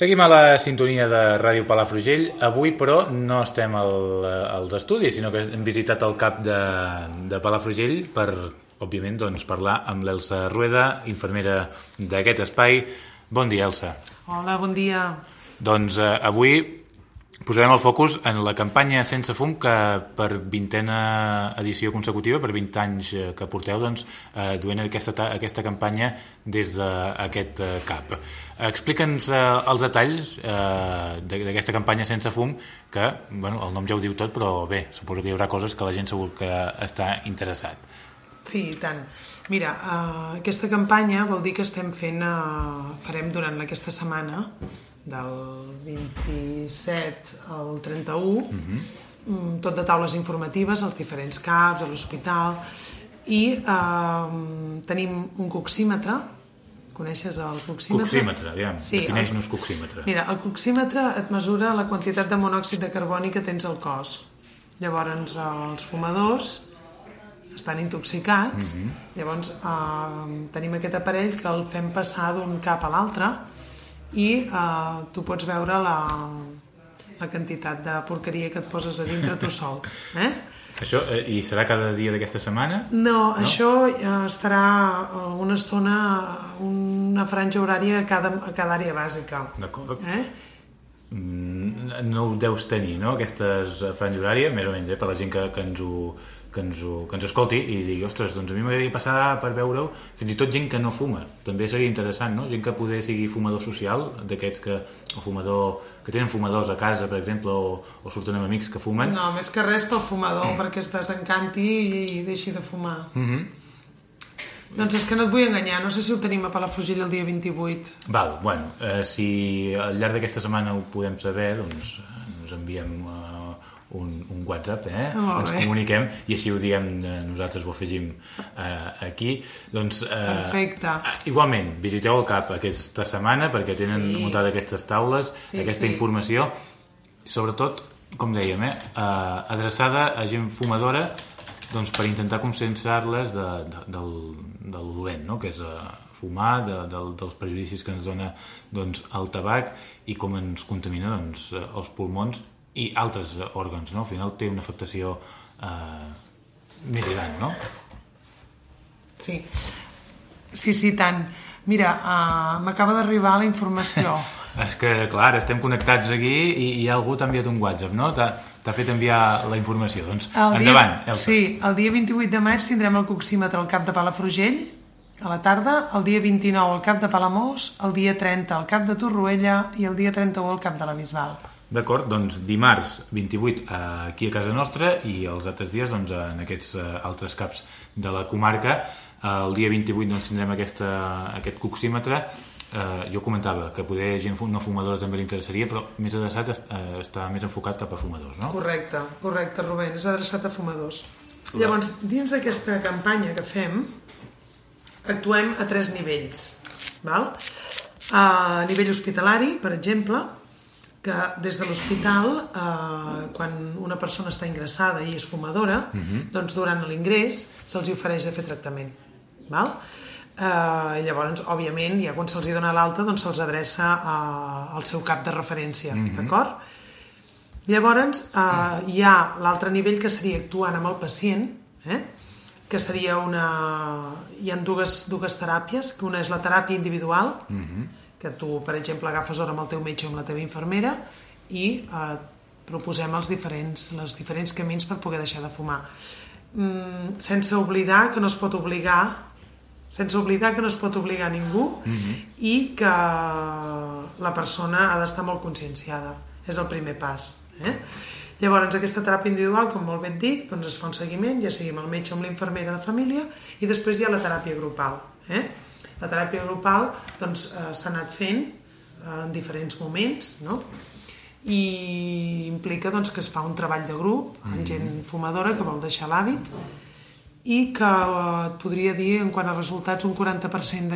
Seguim a la sintonia de Ràdio Palafrugell. Avui, però, no estem al, als estudis, sinó que hem visitat el CAP de, de Palafrugell per, òbviament, doncs, parlar amb l'Elsa Rueda, infermera d'aquest espai. Bon dia, Elsa. Hola, bon dia. Doncs eh, avui Posarem el focus en la campanya Sense Fum que per vintena edició consecutiva, per 20 anys eh, que porteu, doncs, eh, duent aquesta, aquesta campanya des d'aquest eh, CAP. Explica'ns eh, els detalls eh, d'aquesta campanya Sense Fum, que bueno, el nom ja ho diu tot, però bé, suposo que hi haurà coses que la gent segur que està interessat. Sí, i tant. Mira, uh, aquesta campanya vol dir que estem fent, uh, farem durant aquesta setmana, del 27 al 31, mm -hmm. tot de taules informatives als diferents CAPs, a l'hospital, i uh, tenim un coxímetre, coneixes el coxímetre? Coxímetre, aviam, sí, defineix-nos coxímetre. Mira, el coxímetre et mesura la quantitat de monòxid de carboni que tens al cos. Llavors, els fumadors estan intoxicats, mm -hmm. llavors eh, tenim aquest aparell que el fem passar d'un cap a l'altre i eh, tu pots veure la, la quantitat de porqueria que et poses a dintre tu sol. Eh? Això, eh, I serà cada dia d'aquesta setmana? No, no? això eh, estarà eh, una estona, una franja horària a cada, a cada àrea bàsica. D'acord. Eh? Mm, no ho deus tenir, no?, aquestes franja horària, més o menys, eh, per la gent que, que ens ho que ens, ho, que ens escolti i digui, ostres, doncs a mi m'agradaria passar per veure-ho, fins i tot gent que no fuma també seria interessant, no? gent que poder sigui fumador social, d'aquests que o fumador, que tenen fumadors a casa per exemple, o, o surten amb amics que fumen no, més que res pel fumador perquè es desencanti i deixi de fumar mm -hmm. Doncs és que no et vull enganyar, no sé si ho tenim a Palafrugell el dia 28. Val, bueno, eh, si al llarg d'aquesta setmana ho podem saber, doncs ens enviem eh, un, un WhatsApp, eh? ens comuniquem i així ho diem, eh, nosaltres ho afegim eh, aquí. Doncs, eh, Perfecte. Igualment, visiteu el CAP aquesta setmana perquè tenen sí. muntades aquestes taules, sí, aquesta sí. informació, sobretot, com dèiem, eh, eh, adreçada a gent fumadora doncs, per intentar conscienciar-les de, de, del, del dolent, no? que és uh, fumar, de, de, dels prejudicis que ens dona doncs, el tabac i com ens contamina doncs, els pulmons i altres òrgans, no? Al final té una afectació eh, més gran, no? Sí, sí, sí, tant. Mira, uh, m'acaba d'arribar la informació. És que, clar, estem connectats aquí i, i algú t'ha enviat un WhatsApp, no? T'ha fet enviar la informació. Doncs, el endavant, dia, Elsa. Sí, el dia 28 de maig tindrem el coxímetre al cap de Palafrugell, a la tarda, el dia 29 al cap de Palamós, el dia 30 al cap de Torroella i el dia 31 al cap de la Bisbal. D'acord, doncs dimarts 28 eh, aquí a casa nostra i els altres dies doncs, en aquests eh, altres caps de la comarca. El dia 28 doncs, tindrem aquesta, aquest coxímetre. Eh, jo comentava que poder gent no fumadora també li interessaria, però més adreçat eh, està més enfocat cap a fumadors, no? Correcte, correcte, Rubén, és adreçat a fumadors. Clar. Llavors, dins d'aquesta campanya que fem, actuem a tres nivells. Val? A nivell hospitalari, per exemple, que des de l'hospital, eh, quan una persona està ingressada i és fumadora, uh mhm. -huh. doncs durant l'ingrés se'ls ofereix de fer tractament. Val? Eh, llavors, òbviament, ja quan se'ls dona l'alta, doncs se'ls adreça a, al seu cap de referència, mhm. -huh. d'acord? Llavors, eh, hi ha l'altre nivell que seria actuant amb el pacient, eh? que seria una... Hi ha dues, dues teràpies, que una és la teràpia individual, mhm. -huh que tu, per exemple, agafes hora amb el teu metge o amb la teva infermera i eh, proposem els diferents, els diferents camins per poder deixar de fumar. Mm, sense oblidar que no es pot obligar sense oblidar que no es pot obligar a ningú mm -hmm. i que la persona ha d'estar molt conscienciada. És el primer pas. Eh? Llavors, aquesta teràpia individual, com molt bé et dic, doncs es fa un seguiment, ja sigui amb el metge o amb l'infermera de família, i després hi ha la teràpia grupal. Eh? La teràpia grupal doncs, eh, s'ha anat fent eh, en diferents moments, no? i implica doncs, que es fa un treball de grup amb mm. gent fumadora que vol deixar l'hàbit i que eh, et podria dir en quant a resultats un 40%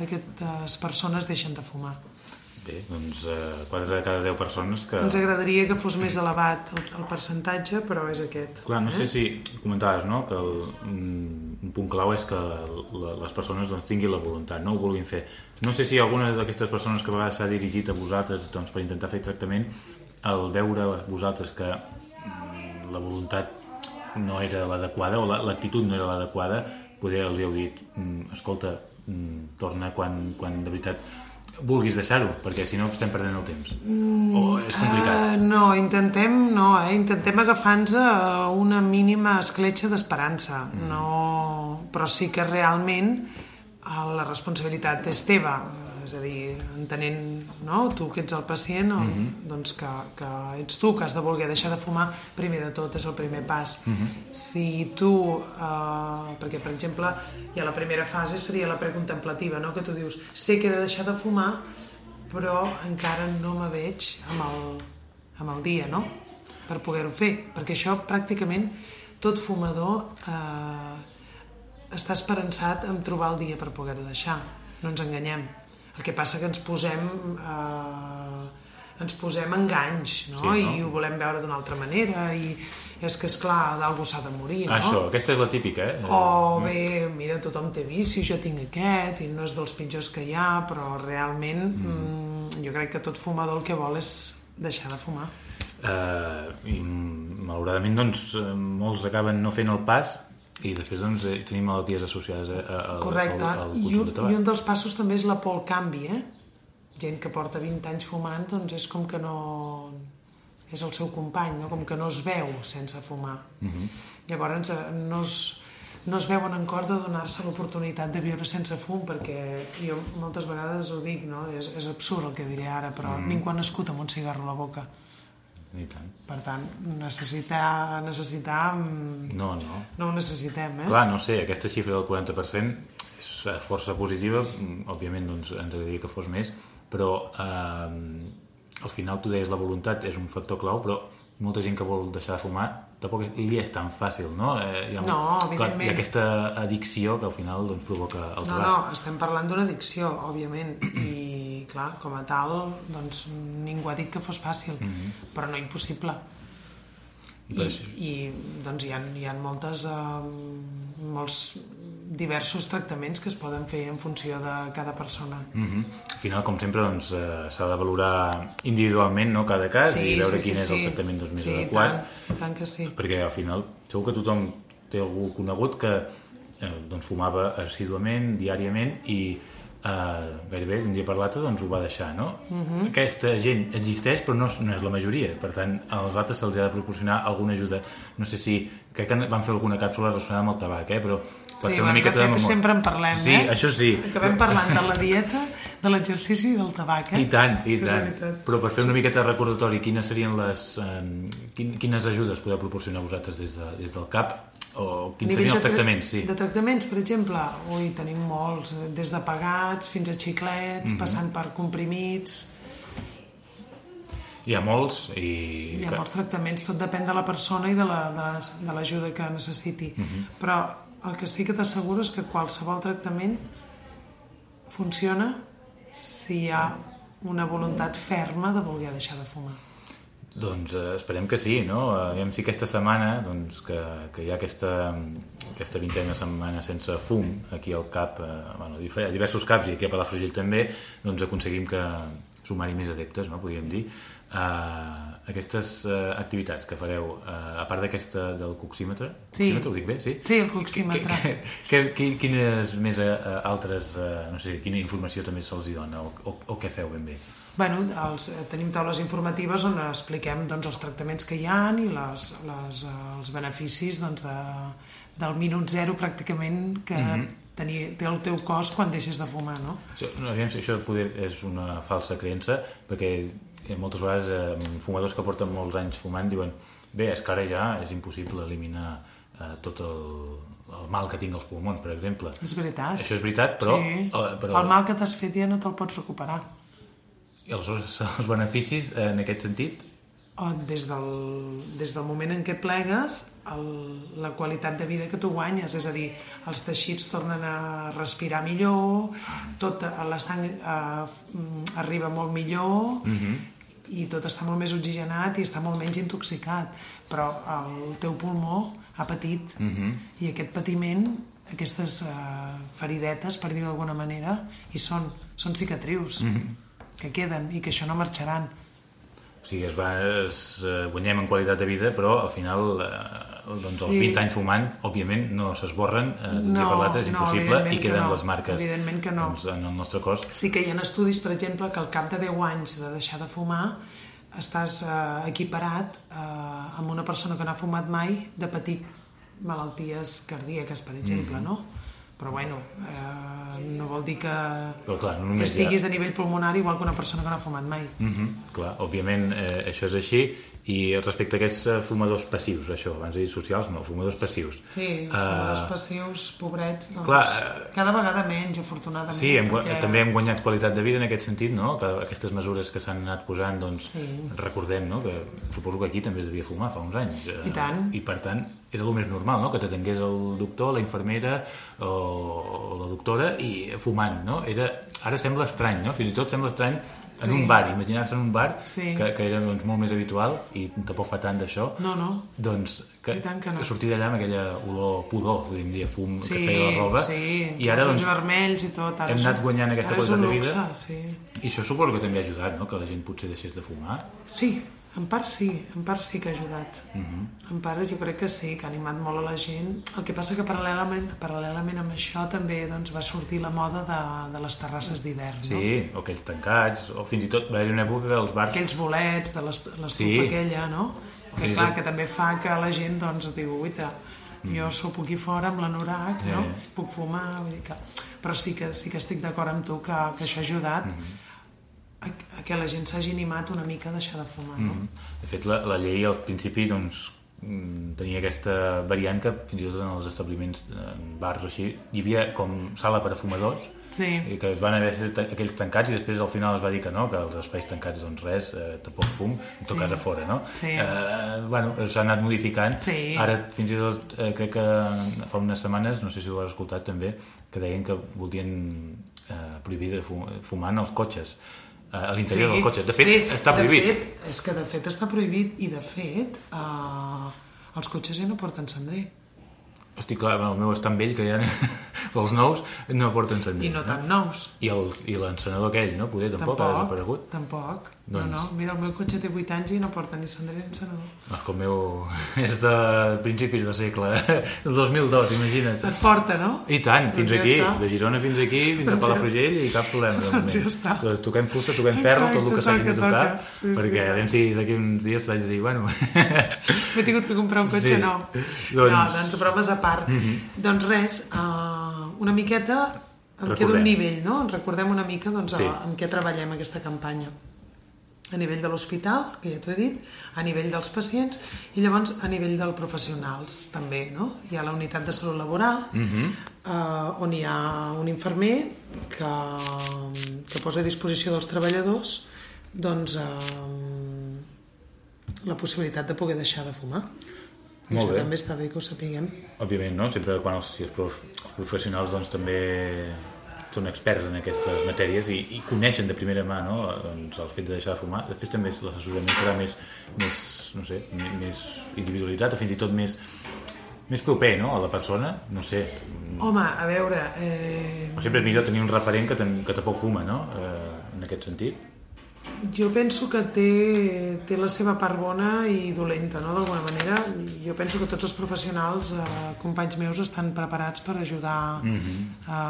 d'aquestes persones deixen de fumar. Bé, doncs eh, 4 de cada 10 persones que... Ens agradaria que fos més elevat el, el percentatge, però és aquest. Clar, no eh? sé si comentaves, no?, que el, un punt clau és que la, les persones doncs, tinguin la voluntat, no ho vulguin fer. No sé si alguna d'aquestes persones que a vegades s'ha dirigit a vosaltres doncs, per intentar fer tractament, al veure vosaltres que mm, la voluntat no era l'adequada o l'actitud no era l'adequada, poder els heu dit, mm, escolta, mm, torna quan, quan de veritat vulguis deixar-ho, perquè si no estem perdent el temps. Mm, o és complicat. Uh, no, intentem, no, eh? intentem agafar-nos una mínima escletxa d'esperança. Mm. No, però sí que realment la responsabilitat és teva és a dir, entenent no? tu que ets el pacient o, mm -hmm. doncs que, que ets tu que has de voler deixar de fumar primer de tot és el primer pas mm -hmm. si tu eh, perquè per exemple ja la primera fase seria la precontemplativa no? que tu dius, sé que he de deixar de fumar però encara no me veig amb el, amb el dia no? per poder-ho fer perquè això pràcticament tot fumador eh, està esperançat en trobar el dia per poder-ho deixar no ens enganyem el que passa que ens posem... Eh, ens posem enganys, no? Sí, no? I ho volem veure d'una altra manera, i és que, és clar d'algú s'ha de morir, no? Això, aquesta és la típica, eh? O bé, mira, tothom té vici, jo tinc aquest, i no és dels pitjors que hi ha, però realment mm. Mm, jo crec que tot fumador el que vol és deixar de fumar. Uh, I malauradament, doncs, molts acaben no fent el pas i després doncs, eh, tenim malalties associades a, a, Correcte. al, al I, un, de tabac. I un dels passos també és la por al canvi, eh? Gent que porta 20 anys fumant, doncs és com que no... és el seu company, no? com que no es veu sense fumar. Uh Mhm. -huh. Llavors eh, no es, no es veuen en cor de donar-se l'oportunitat de viure sense fum, perquè jo moltes vegades ho dic, no? és, és absurd el que diré ara, però uh Mhm. -huh. ningú ha nascut amb un cigarro a la boca. I tant. Per tant, necessitar, necessitar... mm, No, no. No ho necessitem, eh? Clar, no sé, aquesta xifra del 40% és eh, força positiva, mm, òbviament doncs, ens agradaria que fos més, però eh, al final tu deies la voluntat és un factor clau, però molta gent que vol deixar de fumar tampoc li és tan fàcil, no? Eh, hi ha, No, clar, evidentment. hi ha aquesta addicció que al final doncs, provoca el No, tabac. no, estem parlant d'una addicció, òbviament, i clar, com a tal, doncs ningú ha dit que fos fàcil, mm -hmm. però no impossible. I, i doncs hi ha, hi ha moltes, eh, molts diversos tractaments que es poden fer en funció de cada persona. Mm -hmm. Al final, com sempre, doncs, eh, s'ha de valorar individualment no, cada cas i veure quin és el tractament doncs, més sí, adequat. Tant, tant que sí. perquè al final segur que tothom té algú conegut que eh, doncs fumava assíduament, diàriament i eh, gairebé d'un dia per l'altre doncs ho va deixar, no? Uh -huh. Aquesta gent existeix però no, no és la majoria, per tant als altres se'ls ha de proporcionar alguna ajuda no sé si, crec que van fer alguna càpsula relacionada amb el tabac, eh? però per Sí, fer una bueno, miqueta de fet sempre en parlem, sí, eh? això sí. Acabem parlant de la dieta, de l'exercici i del tabac, eh? I tant, i És tant. Però per fer una miqueta de recordatori, quines serien les... Eh, quin, quines ajudes podeu proporcionar vosaltres des, de, des del CAP? O quins serien els tractaments? Sí. De tractaments, per exemple, ui, tenim molts, eh, des de pagats fins a xiclets, passant per comprimits, Hi ha molts i... hi ha molts tractaments, tot depèn de la persona i de la- de l'ajuda la, que necessiti. Mhm. Però el que sí que t'asseguro és que qualsevol tractament funciona si hi ha una voluntat ferma de voler deixar de fumar. Doncs eh, esperem que sí, no? Aviam si aquesta setmana, doncs, que, que hi ha aquesta, aquesta vintena setmana sense fum aquí al CAP, eh, bueno, a diversos CAPs i aquí a Palafrugell també, doncs aconseguim que sumar-hi més adeptes, no? podríem dir. Uh, aquestes uh, activitats que fareu, uh, a part d'aquesta del coxímetre, Sí. coxímetre, ho dic bé, sí? Sí, el coxímetre. Que, que, que, quines més uh, altres, uh, no sé, quina informació també se'ls dona o, o, o què feu ben bé? Bueno, els, eh, tenim taules informatives on expliquem doncs, els tractaments que hi han i les, les, eh, els beneficis doncs, de, del minut zero pràcticament que mm -hmm. tenir, té el teu cos quan deixes de fumar, no? Això, no, aviam això poder és una falsa creença, perquè eh, moltes vegades eh, fumadors que porten molts anys fumant diuen bé, és que ara ja és impossible eliminar eh, tot el, el mal que tinc als pulmons, per exemple. És veritat. Això és veritat, però... sí. eh, però El mal que t'has fet ja no te'l pots recuperar. I els, els beneficis, eh, en aquest sentit, o des del, des del moment en què plegues el, la qualitat de vida que tu guanyes és a dir, els teixits tornen a respirar millor tot la sang eh, arriba molt millor mm -hmm. i tot està molt més oxigenat i està molt menys intoxicat però el teu pulmó ha patit mm -hmm. i aquest patiment aquestes uh, feridetes, per dir d'alguna manera, i són, són cicatrius mm -hmm. Que queden i que això no marxaran. O sigui, es va, es, uh, guanyem en qualitat de vida, però al final uh, doncs sí. els 20 anys fumant, òbviament, no s'esborren uh, no, per l'altre, és impossible, no, i queden no, les marques evidentment que no. doncs, en el nostre cos. Sí que hi ha estudis, per exemple, que al cap de 10 anys de deixar de fumar estàs uh, equiparat uh, amb una persona que no ha fumat mai de patir malalties cardíaques, per exemple, mm -hmm. no? Però bueno, eh, no vol dir que, Però, clar, no que estiguis ja... a nivell pulmonar igual que una persona que no ha fumat mai. Mm -hmm. Clar, òbviament eh, això és així i respecte a aquests eh, fumadors passius, això, abans de dir socials, no, fumadors passius. Sí, els fumadors uh, passius, pobrets, doncs, clar, uh, cada vegada menys, afortunadament. Sí, hem, perquè... també hem guanyat qualitat de vida en aquest sentit, no? Que aquestes mesures que s'han anat posant, doncs, sí. recordem, no? Que suposo que aquí també es devia fumar fa uns anys. I tant. I per tant, era el més normal, no? que t'atengués el doctor, la infermera o, o la doctora i fumant, no? Era, ara sembla estrany, no? Fins i tot sembla estrany en sí. un bar, imaginar-se en un bar sí. que, que era doncs, molt més habitual i tampoc fa tant d'això no, no. doncs que, que no. sortir d'allà amb aquella olor pudor podríem dir, fum sí, que feia la roba sí, i ara doncs, vermells i tot ara hem anat guanyant aquesta qualitat de vida sí. i això suposo que també ha ajudat no? que la gent potser deixés de fumar sí, en part sí, en part sí que ha ajudat. Uh mhm. -huh. En part jo crec que sí, que ha animat molt a la gent. El que passa que paral·lelament, paral·lelament amb això també doncs, va sortir la moda de, de les terrasses d'hivern, no? Sí, o aquells tancats, o fins i tot va haver una època dels bars... Aquells bolets de l'estufa sí. aquella, no? Que, clar, que també fa que la gent doncs, diu, uita, mm. jo sóc aquí fora amb l'anorac, no? Yeah. Puc fumar, vull dir que... Però sí que, sí que estic d'acord amb tu que, que això ha ajudat mm -hmm a, a que la gent s'hagi animat una mica a deixar de fumar, no? Mm -hmm. De fet, la, la llei al principi doncs, mm, tenia aquesta variant que fins i tot en els establiments, en bars o així, hi havia com sala per a fumadors, sí. i que es van haver fet aquells tancats i després al final es va dir que no, que els espais tancats doncs res, eh, tampoc fum, en tot sí. cas a fora, no? Sí. Eh, bueno, s'ha anat modificant. Sí. Ara fins i tot eh, crec que fa unes setmanes, no sé si ho has escoltat també, que deien que volien eh, prohibir de fumar en els cotxes a l'interior sí, del cotxe. De fet, de, està prohibit. De fet, és que de fet està prohibit i de fet eh, els cotxes ja no porten cendrer. Hosti, clar, el meu és tan vell que ja els nous no porten cendrer. I no tan nous. I l'encenedor aquell, no? Poder tampoc, tampoc ha desaparegut. Tampoc. Doncs... No, no, mira, el meu cotxe té 8 anys i no porta ni cendrer ni encenedor. Ah, el meu és de principis de segle, el 2002, imagina't. Et porta, no? I tant, doncs fins doncs aquí, ja de Girona fins aquí, fins doncs a Palafrugell i cap problema. Doncs ja està. Toquem fusta, toquem ferro, tot el que s'hagi de tocar, sí, perquè sí, a veure si d'aquí uns dies t'haig de dir, bueno... M'he tingut que comprar un cotxe sí. nou. Doncs... No, doncs bromes a part. Mm -hmm. Doncs res, uh, una miqueta em queda un nivell, no? Recordem una mica doncs, sí. amb què treballem aquesta campanya a nivell de l'hospital, que ja t'ho he dit, a nivell dels pacients i llavors a nivell dels professionals també, no? Hi ha la unitat de salut laboral uh -huh. eh, on hi ha un infermer que, que posa a disposició dels treballadors doncs eh, la possibilitat de poder deixar de fumar. Molt això bé. també està bé que ho sapiguem. Òbviament, no? Sempre quan els, si els, prof, els professionals doncs, també són experts en aquestes matèries i, i coneixen de primera mà no? doncs el fet de deixar de fumar. Després també l'assessorament serà més, més, no sé, més individualitzat o fins i tot més, més proper no? a la persona, no sé. Home, a veure... Eh... Sempre és millor tenir un referent que, ten, que tampoc fuma, no? Eh, en aquest sentit. Jo penso que té, té la seva part bona i dolenta, no? d'alguna manera. Jo penso que tots els professionals, eh, companys meus, estan preparats per ajudar mm -hmm. a,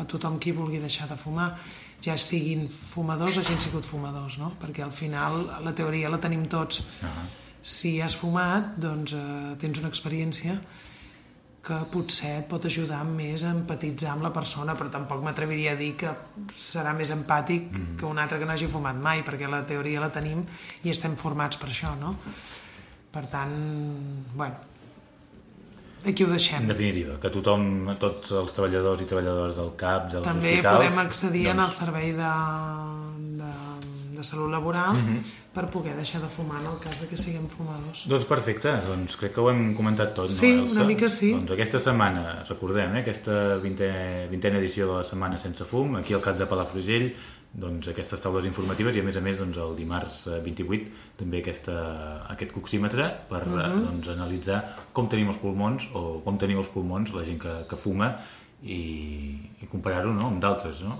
a tothom qui vulgui deixar de fumar, ja siguin fumadors o hagin sigut fumadors, no? perquè al final la teoria la tenim tots. Uh -huh. Si has fumat, doncs eh, tens una experiència que potser et pot ajudar més a empatitzar amb la persona, però tampoc m'atreviria a dir que serà més empàtic mm -hmm. que un altre que no hagi fumat mai, perquè la teoria la tenim i estem formats per això, no? Per tant, bueno, aquí ho deixem. En definitiva, que tothom, tots els treballadors i treballadores del CAP, dels També hospitals... podem accedir doncs... en el servei de, de, salut laboral mm -hmm. per poder deixar de fumar en el cas de que siguem fumadors. Doncs perfecte, doncs crec que ho hem comentat tot, sí, no, Elsa? una mica sí. Doncs aquesta setmana, recordem, eh, aquesta vintena, vintena edició de la Setmana Sense Fum, aquí al CAT de Palafrugell, doncs, aquestes taules informatives i a més a més doncs, el dimarts 28 eh, també aquesta, aquest coxímetre per uh -huh. doncs, analitzar com tenim els pulmons o com teniu els pulmons la gent que, que fuma i, i comparar-ho no, amb d'altres no?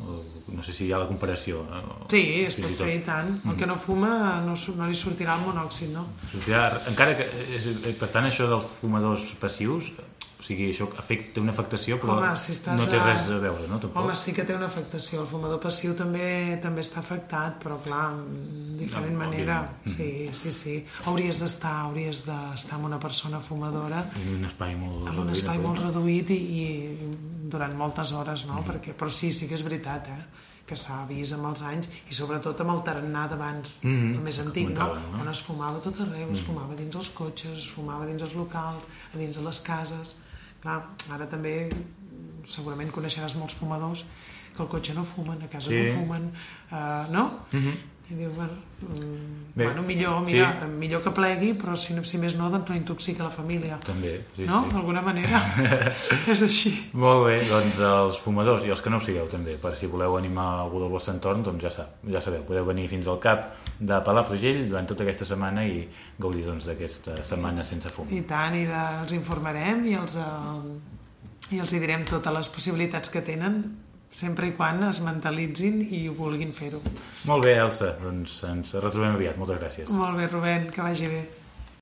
no sé si hi ha la comparació eh, sí, es pot fer i tant el que no fuma no, no li sortirà el monòxid no? sortirà, encara que és, per tant això dels fumadors passius o sigui, això afecta una afectació però Home, si no té res a veure, no? Tampoc. Home, sí que té una afectació. El fumador passiu també també està afectat, però clar, de diferent no, manera. Òbviament. Sí, sí, sí. Hauries d'estar hauries d'estar amb una persona fumadora en un espai molt en un espai molt reduït i, i durant moltes hores, no? Mm. Perquè, però sí, sí que és veritat, eh? que s'ha vist amb els anys i sobretot amb el tarannà d'abans mm -hmm. el més antic, no? no? on es fumava tot arreu, mm -hmm. es fumava dins els cotxes es fumava dins els locals, a dins de les cases Clar, ara també segurament coneixeràs molts fumadors que al cotxe no fumen, a casa sí. no fumen, uh, no? Uh mhm. -huh. I diu, bueno, mm, bueno millor, mira, sí. millor que plegui, però si, si més no, doncs no intoxica la família. També, sí, no? sí. D'alguna manera. és així. Molt bé, doncs els fumadors i els que no ho sigueu també, per si voleu animar algú del vostre entorn, doncs ja, sap, ja sabeu, podeu venir fins al cap de Palafrugell durant tota aquesta setmana i gaudir doncs, d'aquesta doncs, setmana sense fum. I tant, i de, els informarem i els, eh, i els hi direm totes les possibilitats que tenen sempre i quan es mentalitzin i vulguin fer-ho. Molt bé, Elsa, doncs ens retrobem aviat. Moltes gràcies. Molt bé, Rubén, que vagi bé.